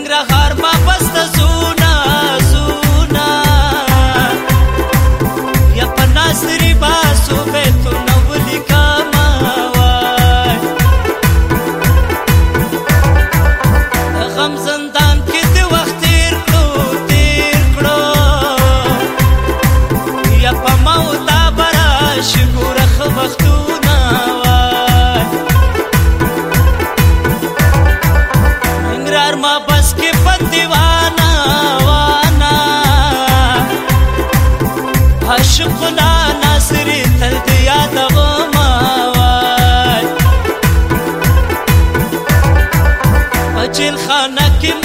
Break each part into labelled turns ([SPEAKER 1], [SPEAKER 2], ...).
[SPEAKER 1] ننګرهار ما پسته زون Keep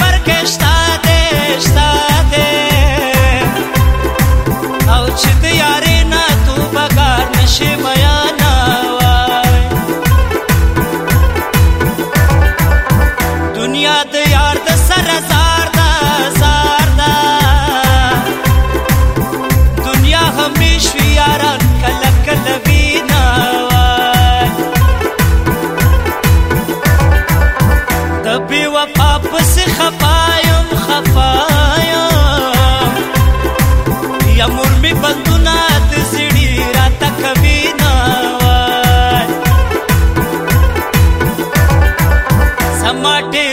[SPEAKER 1] نور می بندونه د سړي را تکوي نه سماټه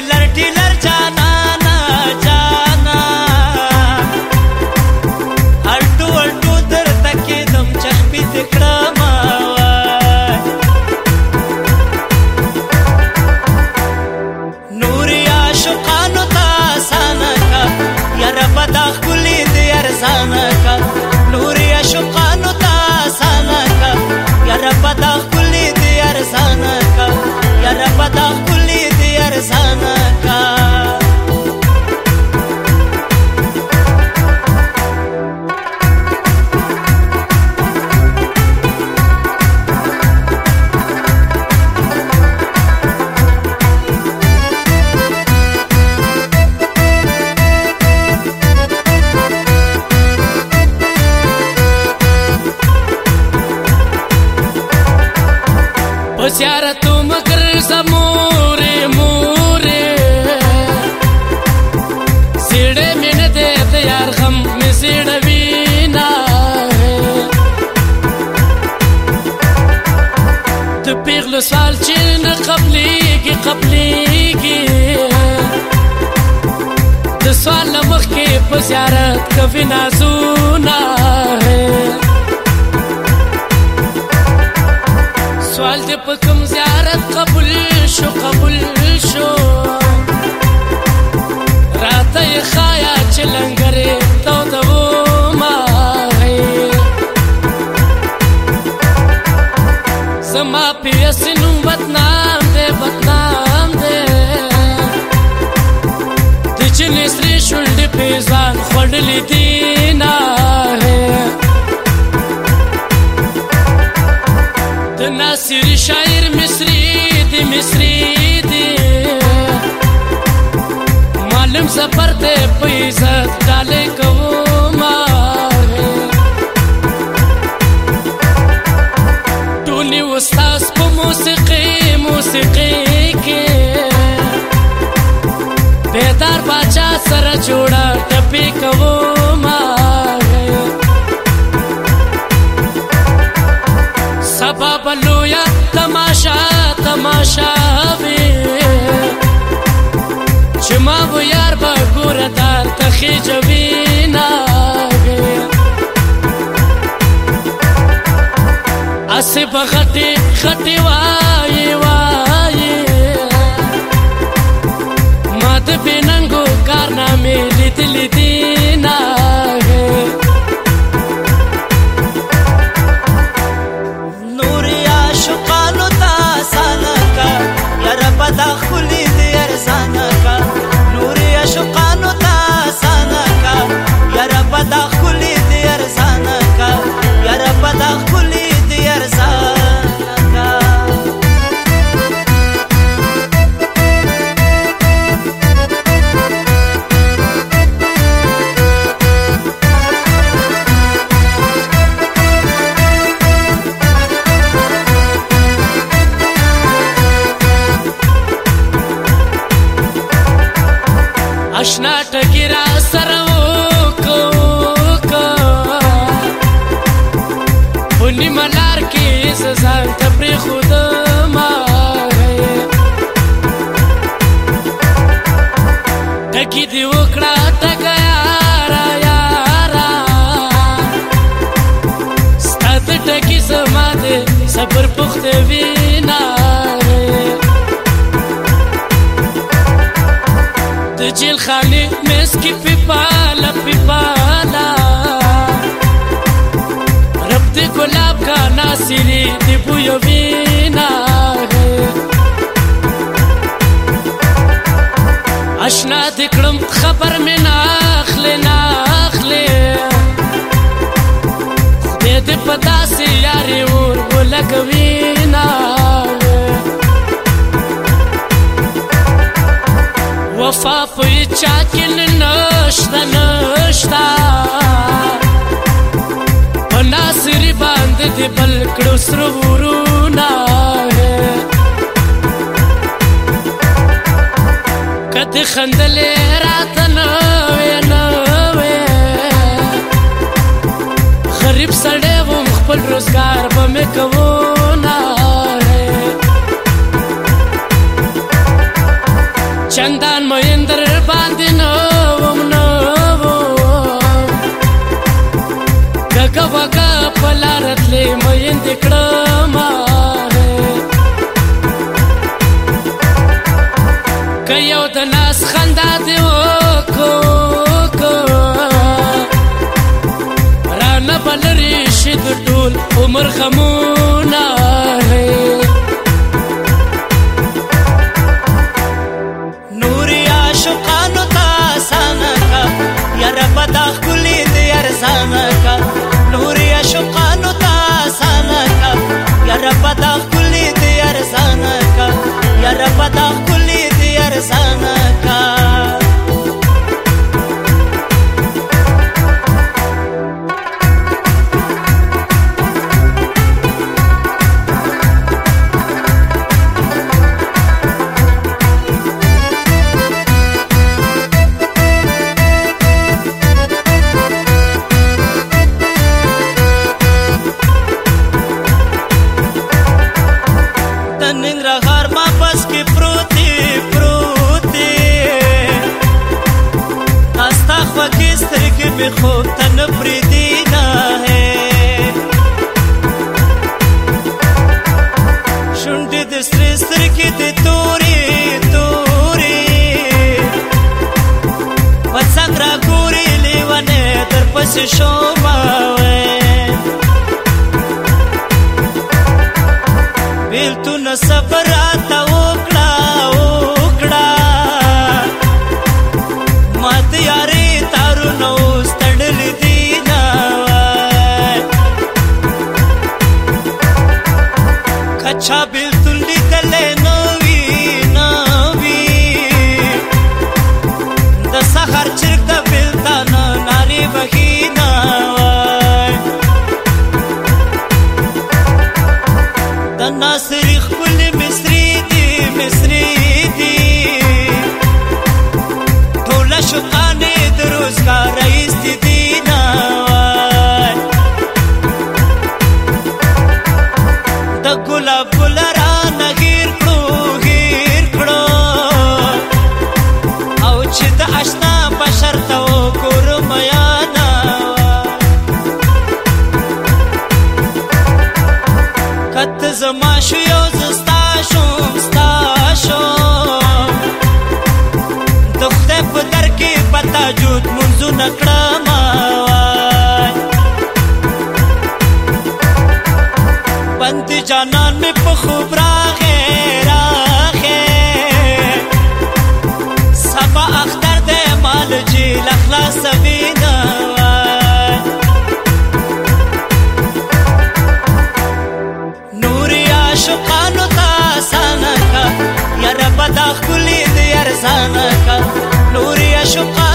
[SPEAKER 2] होशियार तुम कर समोरे मोरे सीढ़े में न दे यार हम में सीढ़वी ना तो पिघलो साल चिन कबली की कबली की तो सवाल मख के पसारत कभी ना सुना है سوال دې په کوم زیارت قبول شو قبول شو زفر ته پیسې ډالې کوما ټولي وستاس په موسیقي موسیقي کې بیدار بچا سره جوړه ټپي کوما سبب لویا تماشا تماشا وی چې ما بو یار به ګور دار ته خېجوي نه اسې بغټي خټي وای وای ما ته بننګو کارنامې لیدلې آشنا ټکی را سره وکړه پونی ملار کې سزان ته پر خود ما ټکی دی وکړه Chili di Puyo Vinare اشنا د کړم خبر مې ناخله ناخله دې دې پتا سي یاري ور ولګوي نا وفا په چا کې نشته نشته په ناصر با دې بل کړو سره ورونه کته خندلې راته نه وینا لارتلې مېند کړم که یو د ناس خندا دی وکړه رانه بلری شي د ټول عمر غم
[SPEAKER 1] به خود تنفری دینا ہے شنڈی دسری سرکی دی توری توری پسنگ را گوری لیوانے در پسی شو چا بیلتون لیدلې نوی نوی د سحر چرګ د بیلتان ناری بهینا د ناصر خپل مصری دی مصری دی ټول شقانه د روزګارای سوزونه کړم بند جانان می په خوب راغې راغې سبا اختر دې مال جی لخلاص وینا نوري عاشقانو تا سانکا یا رب دا خلی دې ارزانکا نوري عاشقانو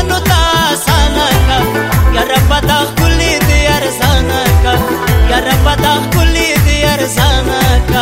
[SPEAKER 1] پتا کلی دی ارزانه کا یار پتا کلی دی ارزانه کا